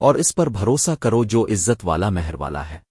اور اس پر بھروسہ کرو جو عزت والا مہر والا ہے۔